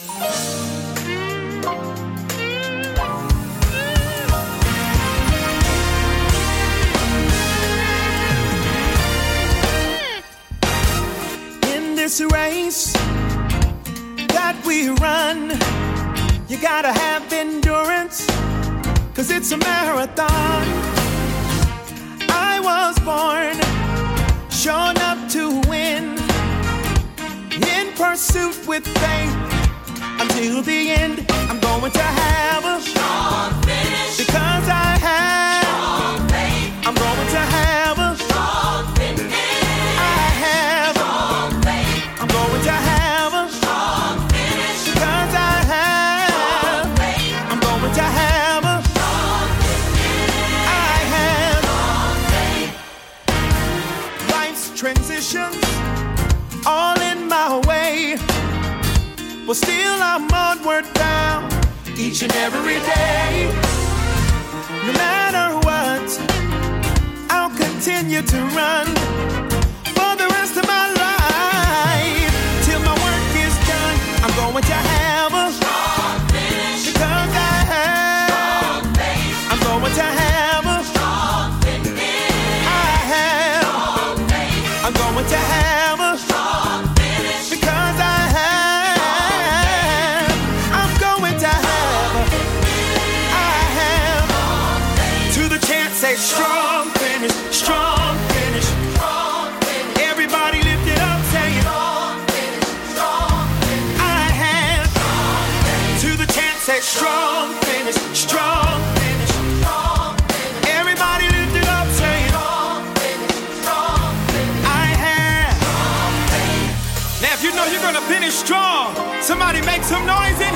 In this race that we run, you gotta have endurance, cause it's a marathon. I was born, shown up to win, in pursuit with faith the end. I'm going to have a strong finish because I have. Strong faith. I'm going to have a strong finish. I have. Strong faith. I'm going to have a strong finish because I have. Strong faith. I'm going to have a strong finish. I have. Strong faith. Life's transitions all in my way. But still I'm onward bound each and every day. No matter what, I'll continue to run for the rest of my life till my work is done. I'm going to have a strong finish because I have. I'm going to the chance, say strong finish, strong finish. Everybody lift it up, say it. All, finish. I have. To the chance, say strong finish, strong finish. Everybody lift it up, say it. All, finish. strong finish. I have. Now, if you know you're gonna finish strong, somebody make some noise.